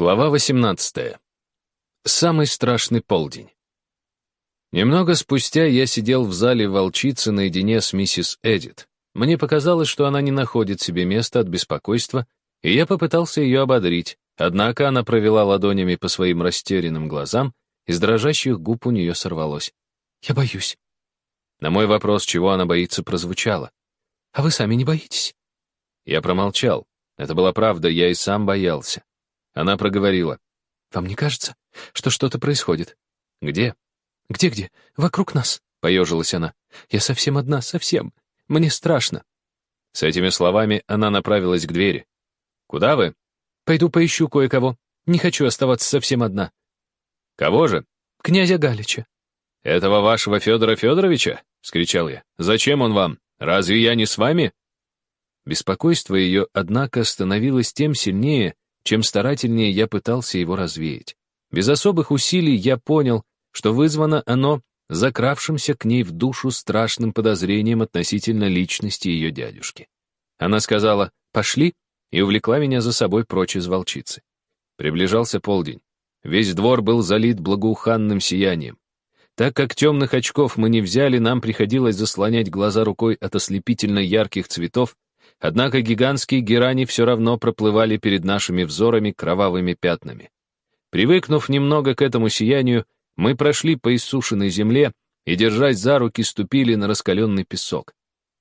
Глава 18. Самый страшный полдень. Немного спустя я сидел в зале волчицы наедине с миссис Эдит. Мне показалось, что она не находит себе места от беспокойства, и я попытался ее ободрить, однако она провела ладонями по своим растерянным глазам, из дрожащих губ у нее сорвалось. «Я боюсь». На мой вопрос, чего она боится, прозвучало. «А вы сами не боитесь?» Я промолчал. Это была правда, я и сам боялся. Она проговорила. «Вам не кажется, что что-то происходит?» «Где?» «Где-где? Вокруг нас», — поежилась она. «Я совсем одна, совсем. Мне страшно». С этими словами она направилась к двери. «Куда вы?» «Пойду поищу кое-кого. Не хочу оставаться совсем одна». «Кого же?» «Князя Галича». «Этого вашего Федора Федоровича?» — вскричал я. «Зачем он вам? Разве я не с вами?» Беспокойство ее, однако, становилось тем сильнее, чем старательнее я пытался его развеять. Без особых усилий я понял, что вызвано оно закравшимся к ней в душу страшным подозрением относительно личности ее дядюшки. Она сказала «пошли» и увлекла меня за собой прочь из волчицы. Приближался полдень. Весь двор был залит благоуханным сиянием. Так как темных очков мы не взяли, нам приходилось заслонять глаза рукой от ослепительно ярких цветов, Однако гигантские герани все равно проплывали перед нашими взорами кровавыми пятнами. Привыкнув немного к этому сиянию, мы прошли по иссушенной земле и, держась за руки, ступили на раскаленный песок.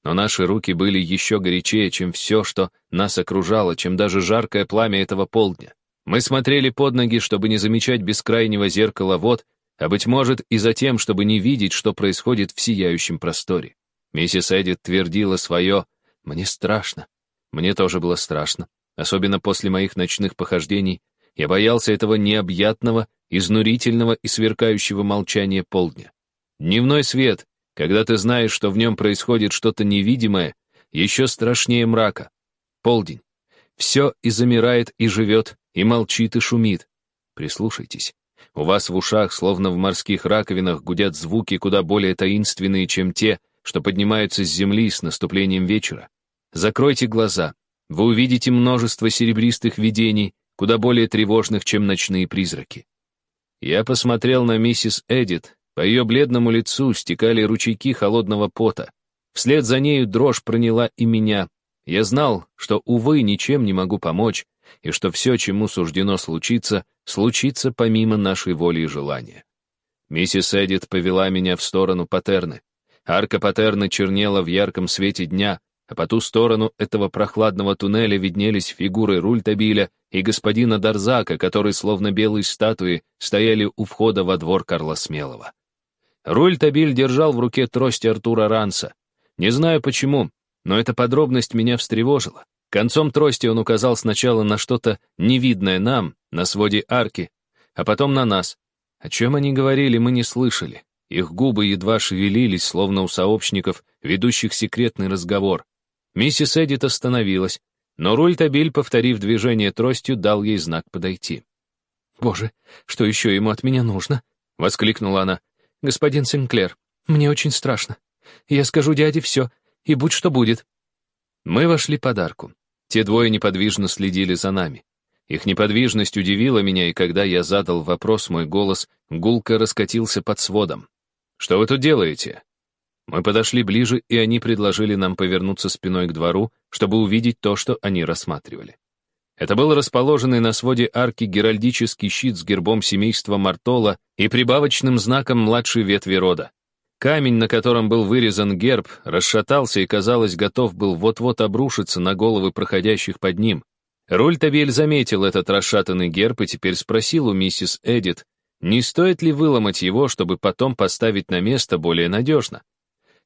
Но наши руки были еще горячее, чем все, что нас окружало, чем даже жаркое пламя этого полдня. Мы смотрели под ноги, чтобы не замечать бескрайнего зеркала вод, а, быть может, и за тем, чтобы не видеть, что происходит в сияющем просторе. Миссис Эдит твердила свое мне страшно. Мне тоже было страшно. Особенно после моих ночных похождений. Я боялся этого необъятного, изнурительного и сверкающего молчания полдня. Дневной свет, когда ты знаешь, что в нем происходит что-то невидимое, еще страшнее мрака. Полдень. Все и замирает, и живет, и молчит, и шумит. Прислушайтесь. У вас в ушах, словно в морских раковинах, гудят звуки куда более таинственные, чем те, что поднимаются с земли с наступлением вечера. Закройте глаза. Вы увидите множество серебристых видений, куда более тревожных, чем ночные призраки. Я посмотрел на миссис Эдит. По ее бледному лицу стекали ручейки холодного пота. Вслед за нею дрожь проняла и меня. Я знал, что, увы, ничем не могу помочь, и что все, чему суждено случиться, случится помимо нашей воли и желания. Миссис Эдит повела меня в сторону Патерны. Арка Патерны чернела в ярком свете дня, а по ту сторону этого прохладного туннеля виднелись фигуры Рультабиля и господина Дарзака, которые, словно белые статуи, стояли у входа во двор Карла Смелого. Рультабиль держал в руке трость Артура Ранса. Не знаю почему, но эта подробность меня встревожила. Концом трости он указал сначала на что-то невидное нам, на своде арки, а потом на нас. О чем они говорили, мы не слышали. Их губы едва шевелились, словно у сообщников, ведущих секретный разговор. Миссис Эдит остановилась, но Рультабиль, повторив движение тростью, дал ей знак подойти. «Боже, что еще ему от меня нужно?» — воскликнула она. «Господин Синклер, мне очень страшно. Я скажу дяде все, и будь что будет». Мы вошли под арку. Те двое неподвижно следили за нами. Их неподвижность удивила меня, и когда я задал вопрос, мой голос гулко раскатился под сводом. «Что вы тут делаете?» Мы подошли ближе, и они предложили нам повернуться спиной к двору, чтобы увидеть то, что они рассматривали. Это был расположенный на своде арки геральдический щит с гербом семейства Мартола и прибавочным знаком младшей ветви рода. Камень, на котором был вырезан герб, расшатался и, казалось, готов был вот-вот обрушиться на головы проходящих под ним. Рультабель заметил этот расшатанный герб и теперь спросил у миссис Эдит, не стоит ли выломать его, чтобы потом поставить на место более надежно.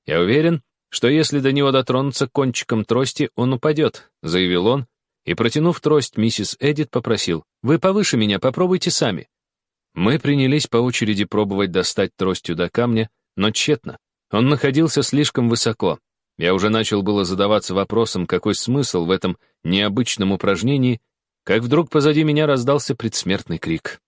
«Я уверен, что если до него дотронуться кончиком трости, он упадет», — заявил он, и, протянув трость, миссис Эдит попросил, «Вы повыше меня, попробуйте сами». Мы принялись по очереди пробовать достать тростью до камня, но тщетно. Он находился слишком высоко. Я уже начал было задаваться вопросом, какой смысл в этом необычном упражнении, как вдруг позади меня раздался предсмертный крик.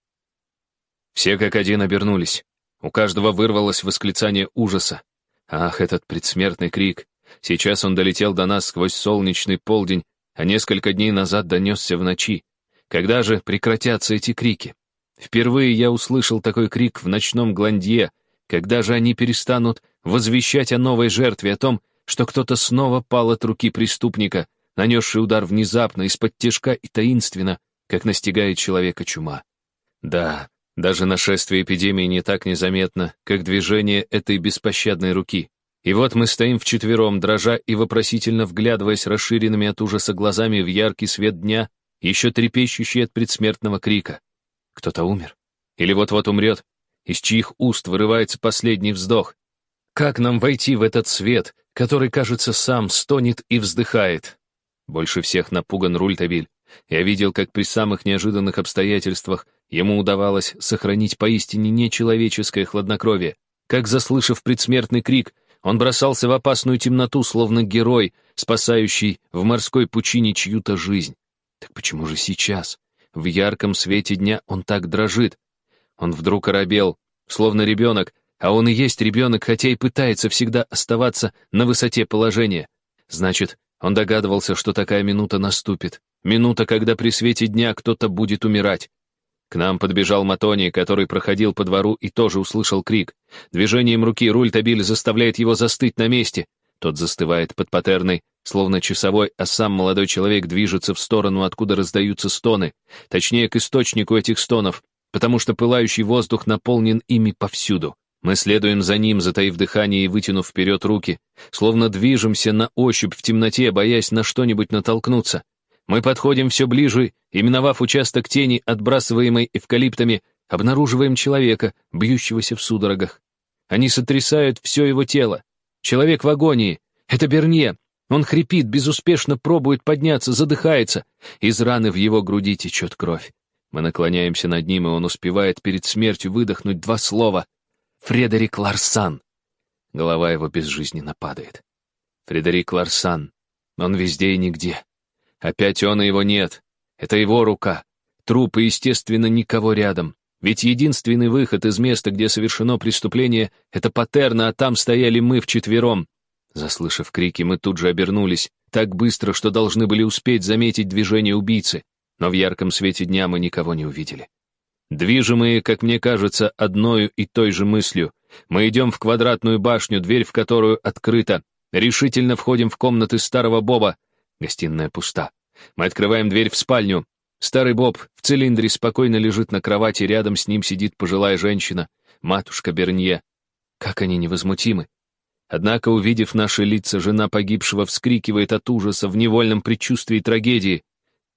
Все как один обернулись. У каждого вырвалось восклицание ужаса. Ах, этот предсмертный крик! Сейчас он долетел до нас сквозь солнечный полдень, а несколько дней назад донесся в ночи. Когда же прекратятся эти крики? Впервые я услышал такой крик в ночном гландье, когда же они перестанут возвещать о новой жертве, о том, что кто-то снова пал от руки преступника, нанесший удар внезапно, из-под тяжка и таинственно, как настигает человека чума. Да, даже нашествие эпидемии не так незаметно, как движение этой беспощадной руки. И вот мы стоим вчетвером, дрожа и вопросительно вглядываясь расширенными от ужаса глазами в яркий свет дня, еще трепещущий от предсмертного крика. Кто-то умер? Или вот-вот умрет? Из чьих уст вырывается последний вздох? Как нам войти в этот свет, который, кажется, сам стонет и вздыхает? Больше всех напуган Рультабиль. Я видел, как при самых неожиданных обстоятельствах ему удавалось сохранить поистине нечеловеческое хладнокровие. Как, заслышав предсмертный крик, он бросался в опасную темноту, словно герой, спасающий в морской пучине чью-то жизнь. Так почему же сейчас, в ярком свете дня, он так дрожит? Он вдруг оробел, словно ребенок, а он и есть ребенок, хотя и пытается всегда оставаться на высоте положения. Значит, он догадывался, что такая минута наступит. Минута, когда при свете дня кто-то будет умирать. К нам подбежал Матони, который проходил по двору и тоже услышал крик. Движением руки руль Табиль заставляет его застыть на месте. Тот застывает под патерной, словно часовой, а сам молодой человек движется в сторону, откуда раздаются стоны. Точнее, к источнику этих стонов, потому что пылающий воздух наполнен ими повсюду. Мы следуем за ним, затаив дыхание и вытянув вперед руки, словно движемся на ощупь в темноте, боясь на что-нибудь натолкнуться. Мы подходим все ближе, и, миновав участок тени, отбрасываемой эвкалиптами, обнаруживаем человека, бьющегося в судорогах. Они сотрясают все его тело. Человек в агонии. Это Бернье. Он хрипит, безуспешно пробует подняться, задыхается. Из раны в его груди течет кровь. Мы наклоняемся над ним, и он успевает перед смертью выдохнуть два слова. Фредерик Ларсан. Голова его безжизненно падает. Фредерик Ларсан. Он везде и нигде. Опять он и его нет. Это его рука. Труп естественно, никого рядом. Ведь единственный выход из места, где совершено преступление, это патерна, а там стояли мы вчетвером. Заслышав крики, мы тут же обернулись, так быстро, что должны были успеть заметить движение убийцы, но в ярком свете дня мы никого не увидели. Движимые, как мне кажется, одною и той же мыслью. Мы идем в квадратную башню, дверь в которую открыта. Решительно входим в комнаты старого Боба. Гостиная пуста. Мы открываем дверь в спальню. Старый Боб в цилиндре спокойно лежит на кровати, рядом с ним сидит пожилая женщина, матушка Бернье. Как они невозмутимы. Однако, увидев наши лица, жена погибшего вскрикивает от ужаса в невольном предчувствии трагедии.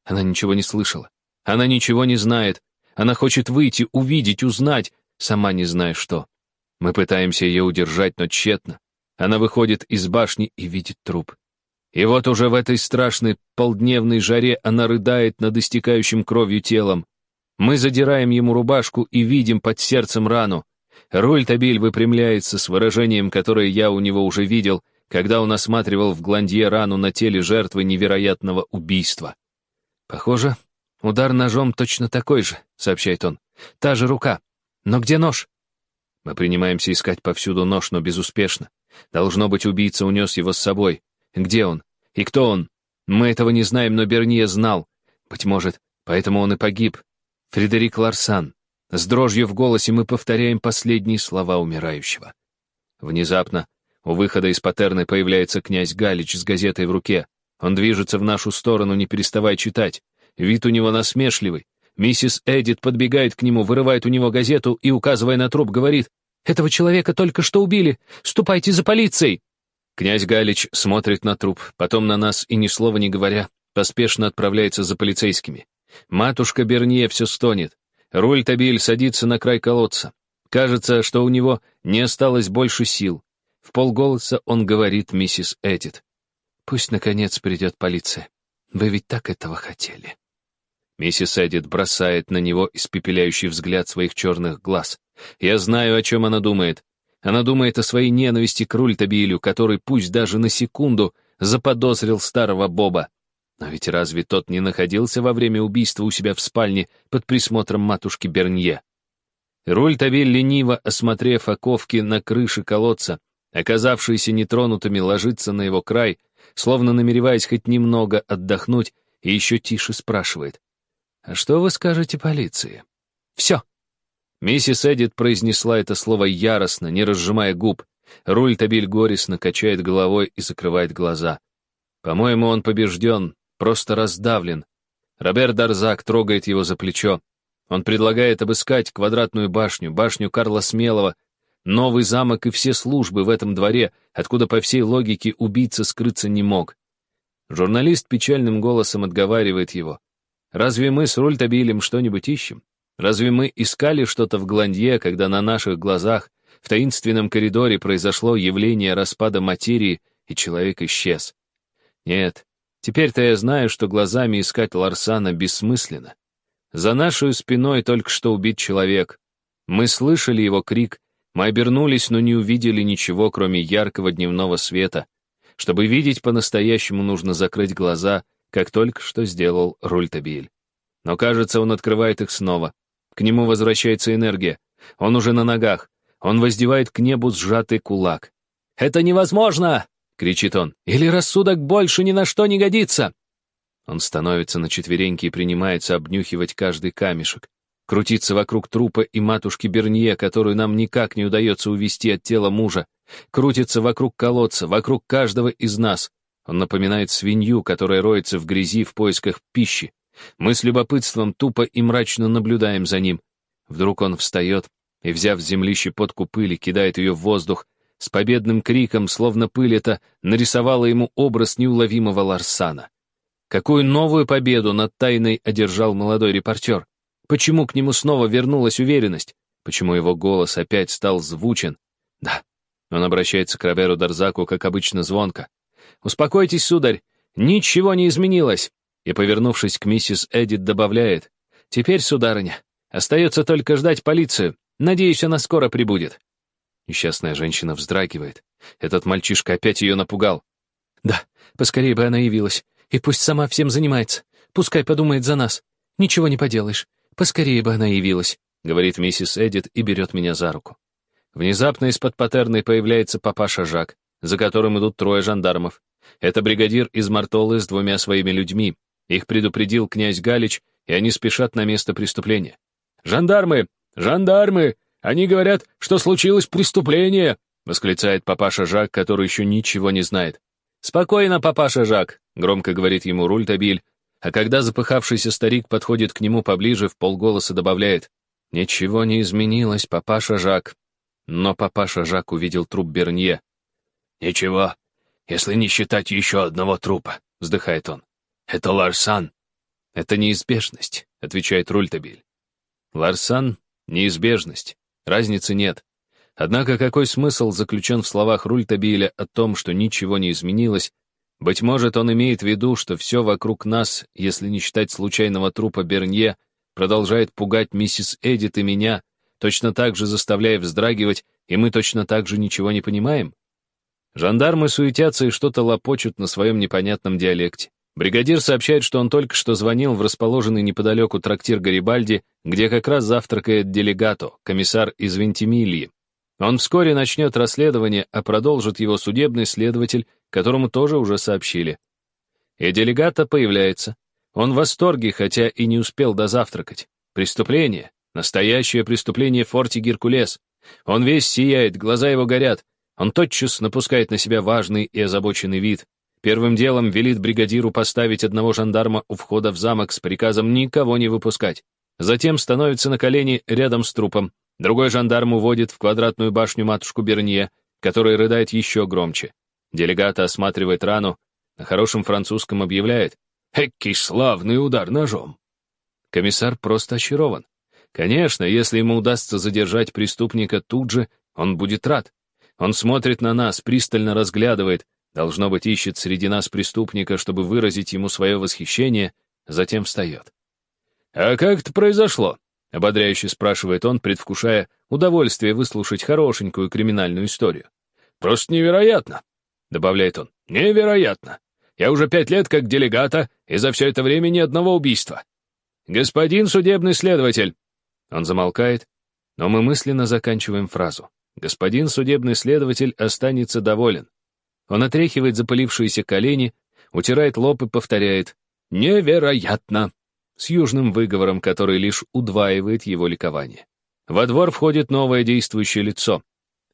Она ничего не слышала. Она ничего не знает. Она хочет выйти, увидеть, узнать, сама не зная что. Мы пытаемся ее удержать, но тщетно. Она выходит из башни и видит труп. И вот уже в этой страшной полдневной жаре она рыдает над истекающим кровью телом. Мы задираем ему рубашку и видим под сердцем рану. Руль Табиль выпрямляется с выражением, которое я у него уже видел, когда он осматривал в гландье рану на теле жертвы невероятного убийства. Похоже, «Удар ножом точно такой же», — сообщает он. «Та же рука. Но где нож?» Мы принимаемся искать повсюду нож, но безуспешно. Должно быть, убийца унес его с собой. Где он? И кто он? Мы этого не знаем, но Берния знал. Быть может, поэтому он и погиб. Фредерик Ларсан. С дрожью в голосе мы повторяем последние слова умирающего. Внезапно у выхода из патерны появляется князь Галич с газетой в руке. Он движется в нашу сторону, не переставая читать. Вид у него насмешливый. Миссис Эдит подбегает к нему, вырывает у него газету и, указывая на труп, говорит, «Этого человека только что убили! Ступайте за полицией!» Князь Галич смотрит на труп, потом на нас и ни слова не говоря, поспешно отправляется за полицейскими. Матушка Бернье все стонет. Руль Табиль садится на край колодца. Кажется, что у него не осталось больше сил. В полголоса он говорит миссис Эдит. «Пусть, наконец, придет полиция. Вы ведь так этого хотели». Миссис Эдит бросает на него испепеляющий взгляд своих черных глаз. Я знаю, о чем она думает. Она думает о своей ненависти к Рультабилю, который, пусть даже на секунду, заподозрил старого Боба. Но ведь разве тот не находился во время убийства у себя в спальне под присмотром матушки Бернье? Рультабиль, лениво осмотрев оковки на крыше колодца, оказавшиеся нетронутыми, ложится на его край, словно намереваясь хоть немного отдохнуть, и еще тише спрашивает. «А что вы скажете полиции?» «Все!» Миссис Эдит произнесла это слово яростно, не разжимая губ. Руль Табиль горестно качает головой и закрывает глаза. По-моему, он побежден, просто раздавлен. Роберт Дарзак трогает его за плечо. Он предлагает обыскать квадратную башню, башню Карла Смелого, новый замок и все службы в этом дворе, откуда по всей логике убийца скрыться не мог. Журналист печальным голосом отговаривает его. «Разве мы с Рультабилем что-нибудь ищем? Разве мы искали что-то в Гландье, когда на наших глазах в таинственном коридоре произошло явление распада материи, и человек исчез? Нет, теперь-то я знаю, что глазами искать Ларсана бессмысленно. За нашей спиной только что убит человек. Мы слышали его крик, мы обернулись, но не увидели ничего, кроме яркого дневного света. Чтобы видеть по-настоящему, нужно закрыть глаза, как только что сделал Рультабиль. Но, кажется, он открывает их снова. К нему возвращается энергия. Он уже на ногах. Он воздевает к небу сжатый кулак. «Это невозможно!» — кричит он. «Или рассудок больше ни на что не годится!» Он становится на четвереньки и принимается обнюхивать каждый камешек. Крутиться вокруг трупа и матушки Бернье, которую нам никак не удается увести от тела мужа. Крутится вокруг колодца, вокруг каждого из нас. Он напоминает свинью, которая роется в грязи в поисках пищи. Мы с любопытством тупо и мрачно наблюдаем за ним. Вдруг он встает и, взяв с земли щепотку пыли, кидает ее в воздух. С победным криком, словно пыль это, нарисовала ему образ неуловимого Ларсана. Какую новую победу над тайной одержал молодой репортер? Почему к нему снова вернулась уверенность? Почему его голос опять стал звучен? Да, он обращается к Роберу Дарзаку, как обычно, звонко. «Успокойтесь, сударь, ничего не изменилось!» И, повернувшись к миссис Эдит, добавляет. «Теперь, сударыня, остается только ждать полицию. Надеюсь, она скоро прибудет». Несчастная женщина вздрагивает. Этот мальчишка опять ее напугал. «Да, поскорее бы она явилась. И пусть сама всем занимается. Пускай подумает за нас. Ничего не поделаешь. Поскорее бы она явилась», — говорит миссис Эдит и берет меня за руку. Внезапно из-под патерны появляется папаша Жак, за которым идут трое жандармов. Это бригадир из Мартолы с двумя своими людьми. Их предупредил князь Галич, и они спешат на место преступления. «Жандармы! Жандармы! Они говорят, что случилось преступление!» — восклицает папаша Жак, который еще ничего не знает. «Спокойно, папаша Жак», — громко говорит ему Рультабиль, а когда запыхавшийся старик подходит к нему поближе, в полголоса добавляет «Ничего не изменилось, папаша Жак». Но папаша Жак увидел труп Бернье. «Ничего, если не считать еще одного трупа», — вздыхает он. «Это Ларсан». «Это неизбежность», — отвечает Рультабиль. «Ларсан — неизбежность. Разницы нет. Однако какой смысл заключен в словах Рультабиля о том, что ничего не изменилось? Быть может, он имеет в виду, что все вокруг нас, если не считать случайного трупа Бернье, продолжает пугать миссис Эдит и меня, точно так же заставляя вздрагивать, и мы точно так же ничего не понимаем? Жандармы суетятся и что-то лопочут на своем непонятном диалекте. Бригадир сообщает, что он только что звонил в расположенный неподалеку трактир Гарибальди, где как раз завтракает делегато, комиссар из Вентимильи, он вскоре начнет расследование, а продолжит его судебный следователь, которому тоже уже сообщили. И делегата появляется. Он в восторге, хотя и не успел дозавтракать. Преступление. Настоящее преступление в форте Геркулес. Он весь сияет, глаза его горят. Он тотчас напускает на себя важный и озабоченный вид. Первым делом велит бригадиру поставить одного жандарма у входа в замок с приказом никого не выпускать. Затем становится на колени рядом с трупом, Другой жандарм уводит в квадратную башню матушку Бернье, которая рыдает еще громче. Делегата осматривает рану, на хорошем французском объявляет «Эккий славный удар ножом!» Комиссар просто очарован. Конечно, если ему удастся задержать преступника тут же, он будет рад. Он смотрит на нас, пристально разглядывает, должно быть, ищет среди нас преступника, чтобы выразить ему свое восхищение, затем встает. «А как это произошло?» — ободряюще спрашивает он, предвкушая удовольствие выслушать хорошенькую криминальную историю. «Просто невероятно!» — добавляет он. «Невероятно! Я уже пять лет как делегата, и за все это время ни одного убийства. Господин судебный следователь!» Он замолкает, но мы мысленно заканчиваем фразу. Господин судебный следователь останется доволен. Он отряхивает запылившиеся колени, утирает лоб и повторяет «Невероятно!» с южным выговором, который лишь удваивает его ликование. Во двор входит новое действующее лицо.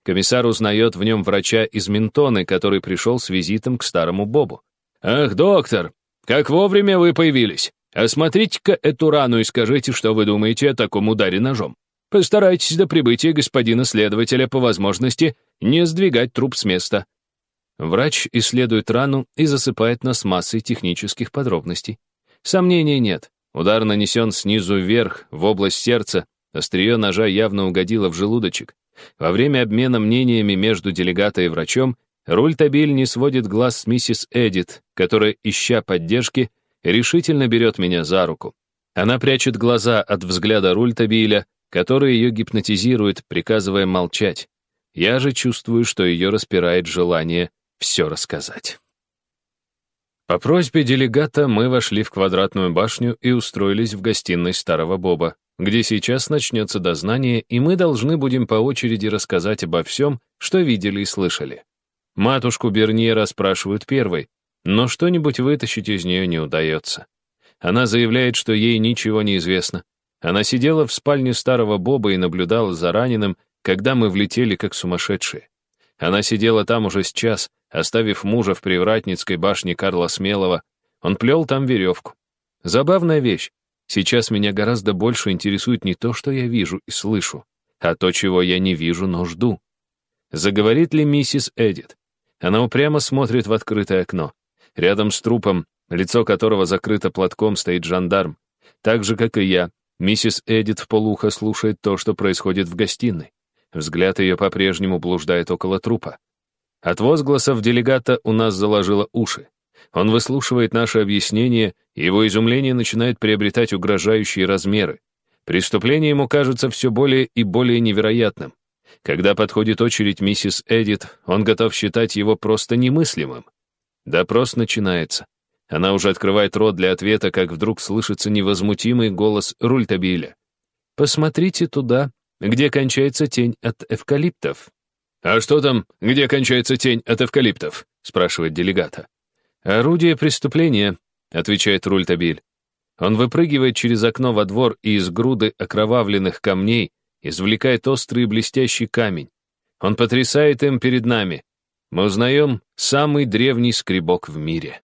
Комиссар узнает в нем врача из Ментоны, который пришел с визитом к старому Бобу. «Ах, доктор, как вовремя вы появились! Осмотрите-ка эту рану и скажите, что вы думаете о таком ударе ножом. Постарайтесь до прибытия господина следователя по возможности не сдвигать труп с места». Врач исследует рану и засыпает нас массой технических подробностей. Сомнений нет. Удар нанесен снизу вверх, в область сердца, острие ножа явно угодило в желудочек. Во время обмена мнениями между делегатой и врачом Рультабиль не сводит глаз с миссис Эдит, которая, ища поддержки, решительно берет меня за руку. Она прячет глаза от взгляда Рультабиля, который ее гипнотизирует, приказывая молчать. Я же чувствую, что ее распирает желание все рассказать. По просьбе делегата мы вошли в квадратную башню и устроились в гостиной старого Боба, где сейчас начнется дознание, и мы должны будем по очереди рассказать обо всем, что видели и слышали. Матушку Бернье расспрашивают первой, но что-нибудь вытащить из нее не удается. Она заявляет, что ей ничего не известно. Она сидела в спальне старого Боба и наблюдала за раненым, когда мы влетели как сумасшедшие. Она сидела там уже с час, оставив мужа в привратницкой башне Карла Смелого. Он плел там веревку. Забавная вещь. Сейчас меня гораздо больше интересует не то, что я вижу и слышу, а то, чего я не вижу, но жду. Заговорит ли миссис Эдит? Она упрямо смотрит в открытое окно. Рядом с трупом, лицо которого закрыто платком, стоит жандарм. Так же, как и я, миссис Эдит в полухо слушает то, что происходит в гостиной. Взгляд ее по-прежнему блуждает около трупа. От возгласов делегата у нас заложило уши. Он выслушивает наше объяснение, и его изумление начинает приобретать угрожающие размеры. Преступление ему кажется все более и более невероятным. Когда подходит очередь миссис Эдит, он готов считать его просто немыслимым. Допрос начинается. Она уже открывает рот для ответа, как вдруг слышится невозмутимый голос Рультабиля. «Посмотрите туда, где кончается тень от эвкалиптов». «А что там, где кончается тень от эвкалиптов?» — спрашивает делегата. «Орудие преступления», — отвечает Рультабиль. Он выпрыгивает через окно во двор и из груды окровавленных камней извлекает острый блестящий камень. Он потрясает им перед нами. Мы узнаем самый древний скребок в мире.